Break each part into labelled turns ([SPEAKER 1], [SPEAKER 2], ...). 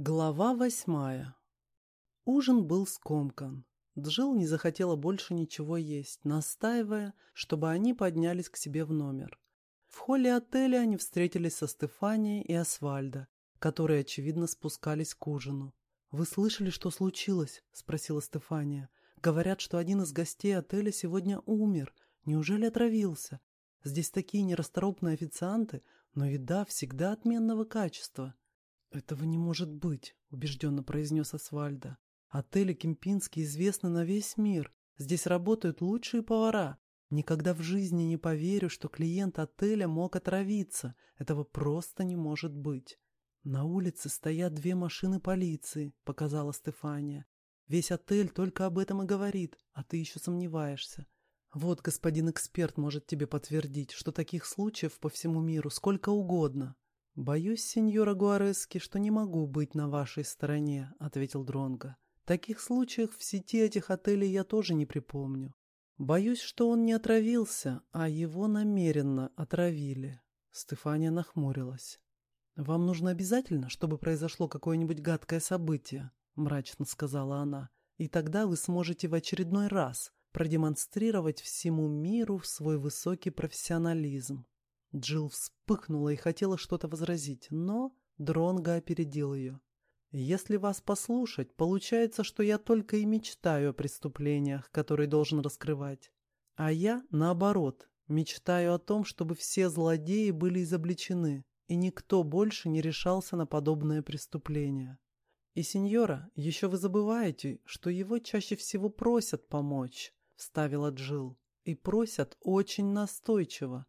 [SPEAKER 1] Глава восьмая. Ужин был скомкан. Джилл не захотела больше ничего есть, настаивая, чтобы они поднялись к себе в номер. В холле отеля они встретились со Стефанией и Асвальдо, которые, очевидно, спускались к ужину. «Вы слышали, что случилось?» – спросила Стефания. «Говорят, что один из гостей отеля сегодня умер. Неужели отравился? Здесь такие нерасторопные официанты, но еда всегда отменного качества». «Этого не может быть», — убежденно произнес Асвальдо. «Отели Кемпинский известны на весь мир. Здесь работают лучшие повара. Никогда в жизни не поверю, что клиент отеля мог отравиться. Этого просто не может быть». «На улице стоят две машины полиции», — показала Стефания. «Весь отель только об этом и говорит, а ты еще сомневаешься. Вот господин эксперт может тебе подтвердить, что таких случаев по всему миру сколько угодно». «Боюсь, сеньора Гуарески, что не могу быть на вашей стороне», — ответил Дронго. «Таких случаев в сети этих отелей я тоже не припомню. Боюсь, что он не отравился, а его намеренно отравили». Стефания нахмурилась. «Вам нужно обязательно, чтобы произошло какое-нибудь гадкое событие», — мрачно сказала она. «И тогда вы сможете в очередной раз продемонстрировать всему миру свой высокий профессионализм. Джилл вспыхнула и хотела что-то возразить, но Дронго опередил ее. «Если вас послушать, получается, что я только и мечтаю о преступлениях, которые должен раскрывать. А я, наоборот, мечтаю о том, чтобы все злодеи были изобличены, и никто больше не решался на подобное преступление. И, сеньора, еще вы забываете, что его чаще всего просят помочь», — вставила Джилл. «И просят очень настойчиво.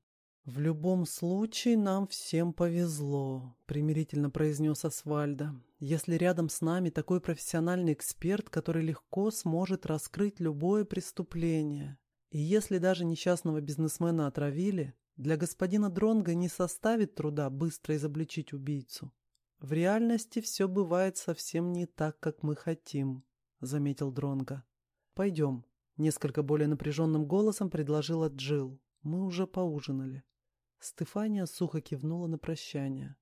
[SPEAKER 1] «В любом случае нам всем повезло», — примирительно произнес Асвальдо. «Если рядом с нами такой профессиональный эксперт, который легко сможет раскрыть любое преступление. И если даже несчастного бизнесмена отравили, для господина Дронга не составит труда быстро изобличить убийцу. В реальности все бывает совсем не так, как мы хотим», — заметил Дронга. «Пойдем», — несколько более напряженным голосом предложила Джилл. «Мы уже поужинали». Стефания сухо кивнула на прощание.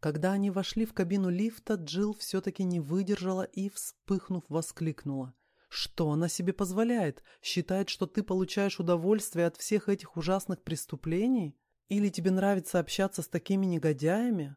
[SPEAKER 1] Когда они вошли в кабину лифта, Джилл все-таки не выдержала и, вспыхнув, воскликнула. «Что она себе позволяет? Считает, что ты получаешь удовольствие от всех этих ужасных преступлений? Или тебе нравится общаться с такими негодяями?»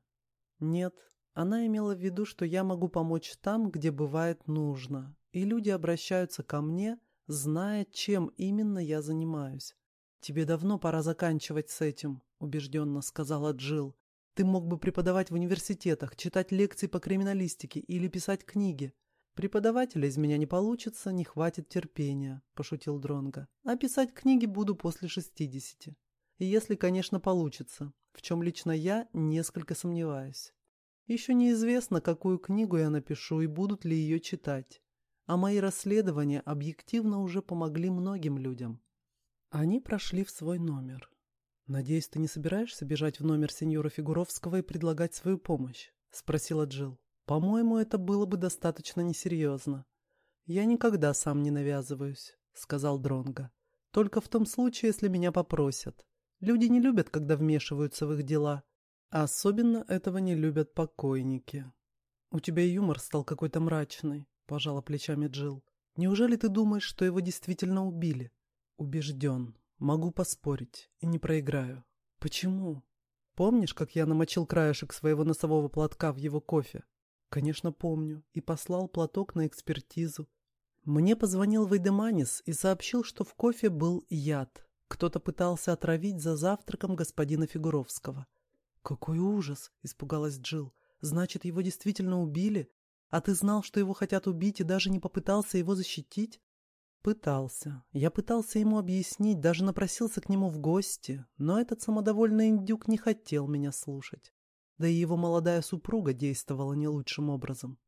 [SPEAKER 1] «Нет, она имела в виду, что я могу помочь там, где бывает нужно, и люди обращаются ко мне, зная, чем именно я занимаюсь. Тебе давно пора заканчивать с этим. — убежденно сказала Джилл. «Ты мог бы преподавать в университетах, читать лекции по криминалистике или писать книги. Преподавателя из меня не получится, не хватит терпения», — пошутил Дронго. «А писать книги буду после шестидесяти. Если, конечно, получится, в чем лично я несколько сомневаюсь. Еще неизвестно, какую книгу я напишу и будут ли ее читать. А мои расследования объективно уже помогли многим людям». Они прошли в свой номер. «Надеюсь, ты не собираешься бежать в номер сеньора Фигуровского и предлагать свою помощь?» — спросила Джилл. «По-моему, это было бы достаточно несерьезно». «Я никогда сам не навязываюсь», — сказал Дронго. «Только в том случае, если меня попросят. Люди не любят, когда вмешиваются в их дела. А особенно этого не любят покойники». «У тебя юмор стал какой-то мрачный», — пожала плечами Джилл. «Неужели ты думаешь, что его действительно убили?» «Убежден», Могу поспорить и не проиграю. Почему? Помнишь, как я намочил краешек своего носового платка в его кофе? Конечно, помню. И послал платок на экспертизу. Мне позвонил Вейдеманис и сообщил, что в кофе был яд. Кто-то пытался отравить за завтраком господина Фигуровского. «Какой ужас!» — испугалась Джилл. «Значит, его действительно убили? А ты знал, что его хотят убить и даже не попытался его защитить?» Пытался. Я пытался ему объяснить, даже напросился к нему в гости, но этот самодовольный индюк не хотел меня слушать. Да и его молодая супруга действовала не лучшим образом.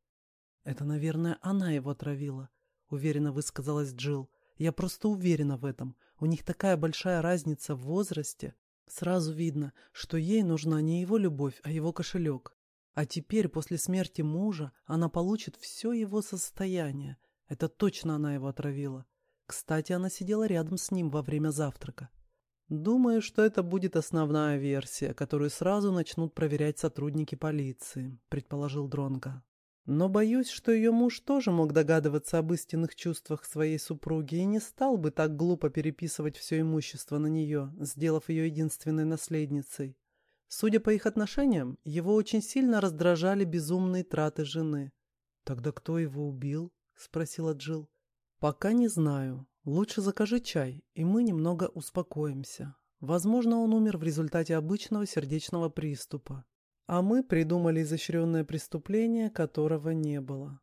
[SPEAKER 1] «Это, наверное, она его отравила», — уверенно высказалась Джилл. «Я просто уверена в этом. У них такая большая разница в возрасте. Сразу видно, что ей нужна не его любовь, а его кошелек. А теперь, после смерти мужа, она получит все его состояние, это точно она его отравила. Кстати, она сидела рядом с ним во время завтрака. Думаю, что это будет основная версия, которую сразу начнут проверять сотрудники полиции, предположил Дронга. Но боюсь, что ее муж тоже мог догадываться об истинных чувствах своей супруги и не стал бы так глупо переписывать все имущество на нее, сделав ее единственной наследницей. Судя по их отношениям, его очень сильно раздражали безумные траты жены. «Тогда кто его убил?» — спросила Джилл. «Пока не знаю. Лучше закажи чай, и мы немного успокоимся. Возможно, он умер в результате обычного сердечного приступа. А мы придумали изощренное преступление, которого не было.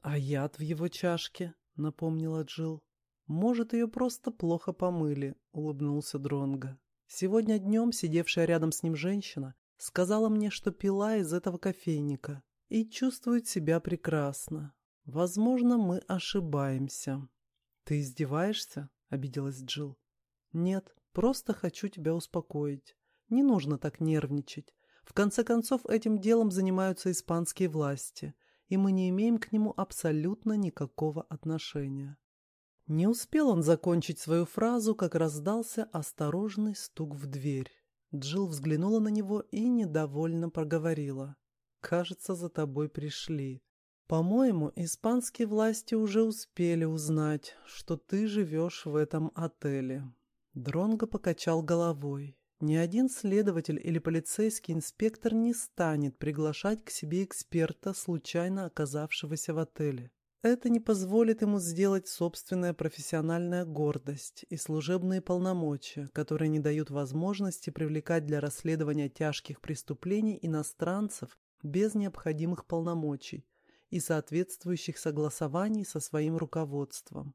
[SPEAKER 1] А яд в его чашке, напомнила Джил. Может, ее просто плохо помыли, улыбнулся Дронга. Сегодня днем сидевшая рядом с ним женщина сказала мне, что пила из этого кофейника и чувствует себя прекрасно. Возможно, мы ошибаемся. Ты издеваешься? обиделась Джил. Нет, просто хочу тебя успокоить. Не нужно так нервничать. В конце концов, этим делом занимаются испанские власти, и мы не имеем к нему абсолютно никакого отношения. Не успел он закончить свою фразу, как раздался осторожный стук в дверь. Джилл взглянула на него и недовольно проговорила. «Кажется, за тобой пришли. По-моему, испанские власти уже успели узнать, что ты живешь в этом отеле». Дронго покачал головой. Ни один следователь или полицейский инспектор не станет приглашать к себе эксперта, случайно оказавшегося в отеле. Это не позволит ему сделать собственная профессиональная гордость и служебные полномочия, которые не дают возможности привлекать для расследования тяжких преступлений иностранцев без необходимых полномочий и соответствующих согласований со своим руководством.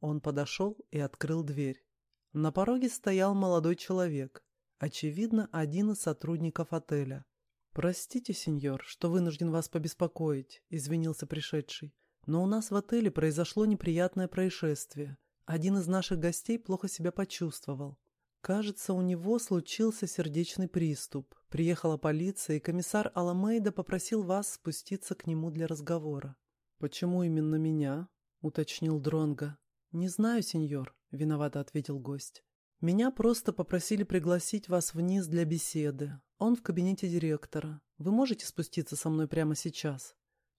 [SPEAKER 1] Он подошел и открыл дверь. На пороге стоял молодой человек, очевидно, один из сотрудников отеля. «Простите, сеньор, что вынужден вас побеспокоить», — извинился пришедший. «Но у нас в отеле произошло неприятное происшествие. Один из наших гостей плохо себя почувствовал. Кажется, у него случился сердечный приступ. Приехала полиция, и комиссар Аламейда попросил вас спуститься к нему для разговора». «Почему именно меня?» — уточнил Дронга. «Не знаю, сеньор. — виновато ответил гость. «Меня просто попросили пригласить вас вниз для беседы. Он в кабинете директора. Вы можете спуститься со мной прямо сейчас?»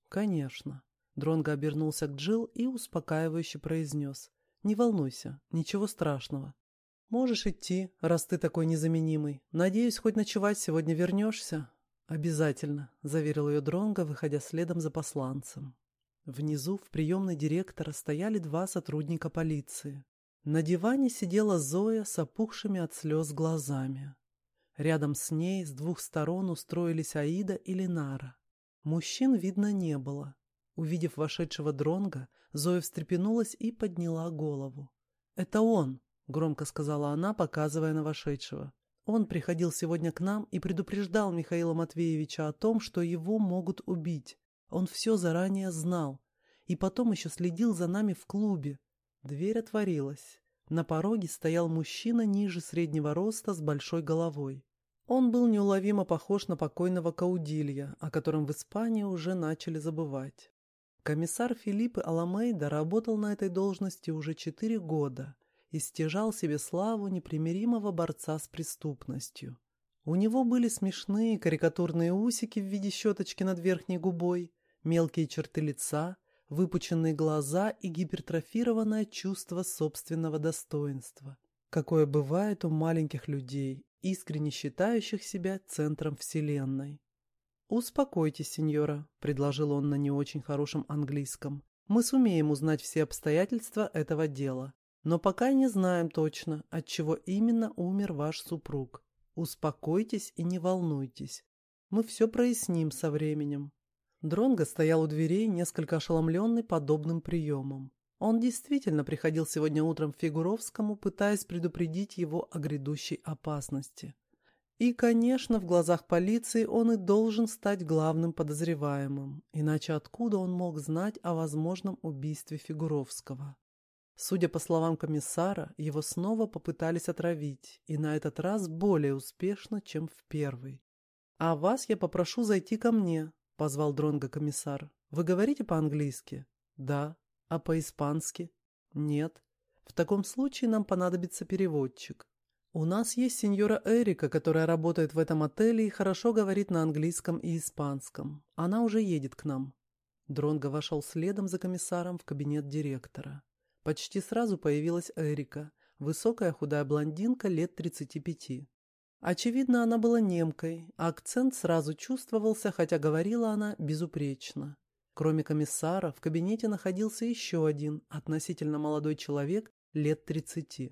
[SPEAKER 1] «Конечно». Дронго обернулся к Джил и успокаивающе произнес. «Не волнуйся, ничего страшного. Можешь идти, раз ты такой незаменимый. Надеюсь, хоть ночевать сегодня вернешься?» «Обязательно», — заверил ее Дронго, выходя следом за посланцем. Внизу в приемной директора стояли два сотрудника полиции. На диване сидела Зоя с опухшими от слез глазами. Рядом с ней с двух сторон устроились Аида и Ленара. Мужчин видно не было. Увидев вошедшего дронга, Зоя встрепенулась и подняла голову. «Это он!» — громко сказала она, показывая на вошедшего. «Он приходил сегодня к нам и предупреждал Михаила Матвеевича о том, что его могут убить. Он все заранее знал. И потом еще следил за нами в клубе. Дверь отворилась. На пороге стоял мужчина ниже среднего роста с большой головой. Он был неуловимо похож на покойного Каудилья, о котором в Испании уже начали забывать. Комиссар Филиппе Аламейда работал на этой должности уже четыре года и стяжал себе славу непримиримого борца с преступностью. У него были смешные карикатурные усики в виде щеточки над верхней губой, мелкие черты лица, выпученные глаза и гипертрофированное чувство собственного достоинства, какое бывает у маленьких людей, искренне считающих себя центром Вселенной. «Успокойтесь, сеньора», — предложил он на не очень хорошем английском. «Мы сумеем узнать все обстоятельства этого дела, но пока не знаем точно, от чего именно умер ваш супруг. Успокойтесь и не волнуйтесь. Мы все проясним со временем. Дронго стоял у дверей, несколько ошеломленный подобным приемом. Он действительно приходил сегодня утром к Фигуровскому, пытаясь предупредить его о грядущей опасности. И, конечно, в глазах полиции он и должен стать главным подозреваемым, иначе откуда он мог знать о возможном убийстве Фигуровского? Судя по словам комиссара, его снова попытались отравить, и на этот раз более успешно, чем в первый. «А вас я попрошу зайти ко мне», — позвал Дронго комиссар. «Вы говорите по-английски?» «Да». «А по-испански?» «Нет». «В таком случае нам понадобится переводчик». «У нас есть сеньора Эрика, которая работает в этом отеле и хорошо говорит на английском и испанском. Она уже едет к нам». Дронго вошел следом за комиссаром в кабинет директора. Почти сразу появилась Эрика, высокая худая блондинка лет 35. Очевидно, она была немкой, а акцент сразу чувствовался, хотя говорила она безупречно. Кроме комиссара, в кабинете находился еще один, относительно молодой человек лет 30.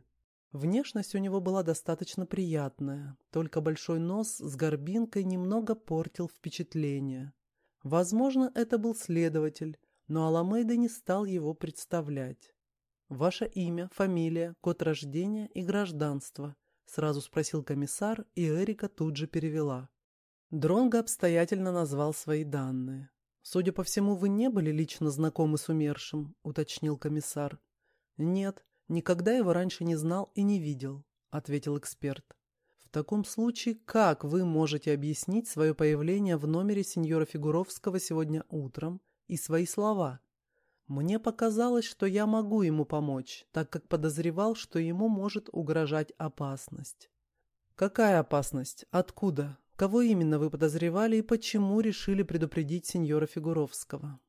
[SPEAKER 1] Внешность у него была достаточно приятная, только большой нос с горбинкой немного портил впечатление. Возможно, это был следователь, но Аламейда не стал его представлять. «Ваше имя, фамилия, код рождения и гражданство», — сразу спросил комиссар, и Эрика тут же перевела. Дронго обстоятельно назвал свои данные. «Судя по всему, вы не были лично знакомы с умершим», — уточнил комиссар. «Нет, «Никогда его раньше не знал и не видел», — ответил эксперт. «В таком случае, как вы можете объяснить свое появление в номере сеньора Фигуровского сегодня утром и свои слова?» Мне показалось, что я могу ему помочь, так как подозревал, что ему может угрожать опасность. Какая опасность? Откуда? Кого именно вы подозревали и почему решили предупредить сеньора Фигуровского?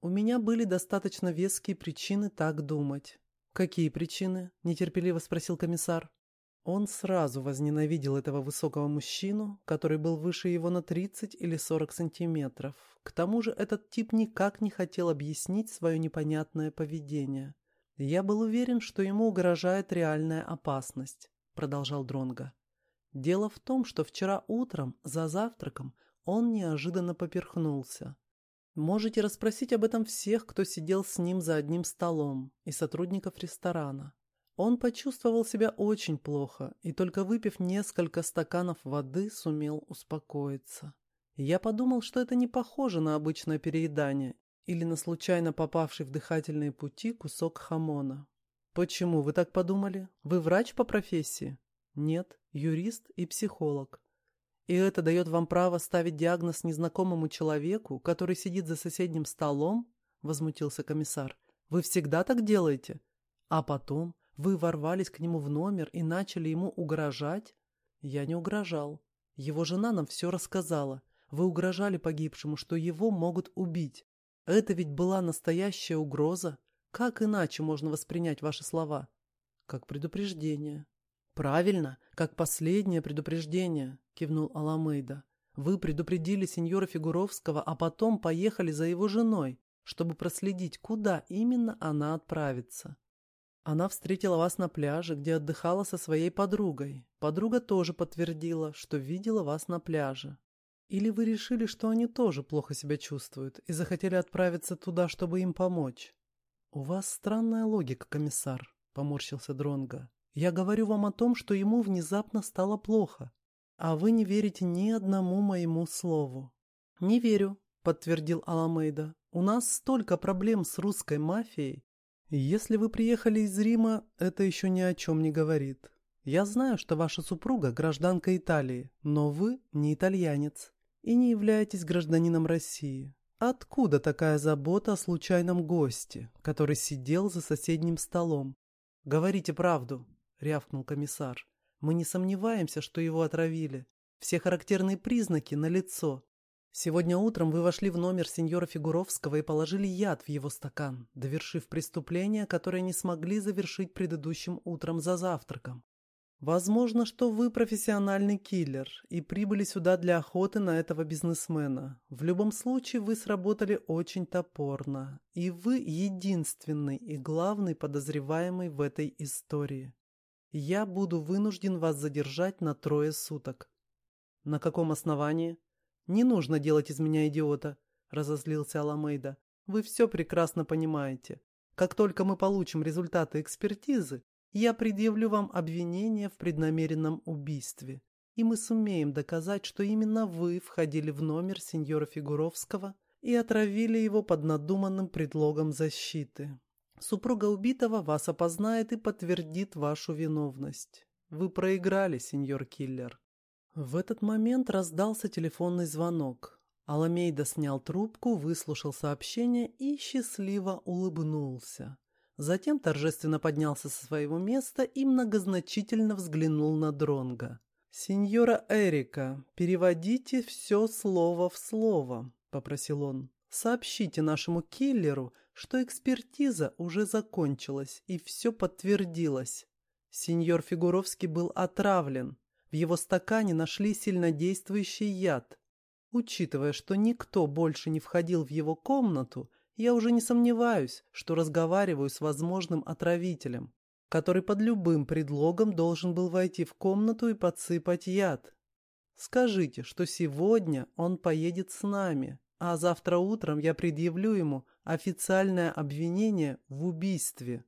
[SPEAKER 1] У меня были достаточно веские причины так думать. «Какие причины?» – нетерпеливо спросил комиссар. Он сразу возненавидел этого высокого мужчину, который был выше его на 30 или 40 сантиметров. К тому же этот тип никак не хотел объяснить свое непонятное поведение. «Я был уверен, что ему угрожает реальная опасность», – продолжал Дронга. «Дело в том, что вчера утром, за завтраком, он неожиданно поперхнулся. Можете расспросить об этом всех, кто сидел с ним за одним столом, и сотрудников ресторана. Он почувствовал себя очень плохо и только выпив несколько стаканов воды сумел успокоиться. Я подумал, что это не похоже на обычное переедание или на случайно попавший в дыхательные пути кусок хамона. Почему вы так подумали? Вы врач по профессии? Нет, юрист и психолог. И это дает вам право ставить диагноз незнакомому человеку, который сидит за соседним столом? Возмутился комиссар. Вы всегда так делаете? А потом вы ворвались к нему в номер и начали ему угрожать? Я не угрожал. Его жена нам все рассказала. Вы угрожали погибшему, что его могут убить. Это ведь была настоящая угроза. Как иначе можно воспринять ваши слова? Как предупреждение. Правильно, как последнее предупреждение кивнул Аламейда. «Вы предупредили сеньора Фигуровского, а потом поехали за его женой, чтобы проследить, куда именно она отправится. Она встретила вас на пляже, где отдыхала со своей подругой. Подруга тоже подтвердила, что видела вас на пляже. Или вы решили, что они тоже плохо себя чувствуют и захотели отправиться туда, чтобы им помочь? У вас странная логика, комиссар, поморщился Дронга. Я говорю вам о том, что ему внезапно стало плохо. «А вы не верите ни одному моему слову». «Не верю», — подтвердил Аламейда. «У нас столько проблем с русской мафией. Если вы приехали из Рима, это еще ни о чем не говорит. Я знаю, что ваша супруга гражданка Италии, но вы не итальянец и не являетесь гражданином России. Откуда такая забота о случайном госте, который сидел за соседним столом? Говорите правду, рявкнул комиссар. Мы не сомневаемся, что его отравили. Все характерные признаки налицо. Сегодня утром вы вошли в номер сеньора Фигуровского и положили яд в его стакан, довершив преступление, которое не смогли завершить предыдущим утром за завтраком. Возможно, что вы профессиональный киллер и прибыли сюда для охоты на этого бизнесмена. В любом случае, вы сработали очень топорно, и вы единственный и главный подозреваемый в этой истории. Я буду вынужден вас задержать на трое суток. На каком основании? Не нужно делать из меня идиота, разозлился Аламейда. Вы все прекрасно понимаете. Как только мы получим результаты экспертизы, я предъявлю вам обвинение в преднамеренном убийстве, и мы сумеем доказать, что именно вы входили в номер сеньора Фигуровского и отравили его под надуманным предлогом защиты. Супруга убитого вас опознает и подтвердит вашу виновность. Вы проиграли, сеньор киллер. В этот момент раздался телефонный звонок. Аламейда снял трубку, выслушал сообщение и счастливо улыбнулся. Затем торжественно поднялся со своего места и многозначительно взглянул на Дронга. «Сеньора Эрика, переводите все слово в слово», — попросил он. «Сообщите нашему киллеру, что экспертиза уже закончилась и все подтвердилось. Сеньор Фигуровский был отравлен. В его стакане нашли сильнодействующий яд. Учитывая, что никто больше не входил в его комнату, я уже не сомневаюсь, что разговариваю с возможным отравителем, который под любым предлогом должен был войти в комнату и подсыпать яд. Скажите, что сегодня он поедет с нами, а завтра утром я предъявлю ему официальное обвинение в убийстве.